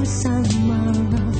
不散吗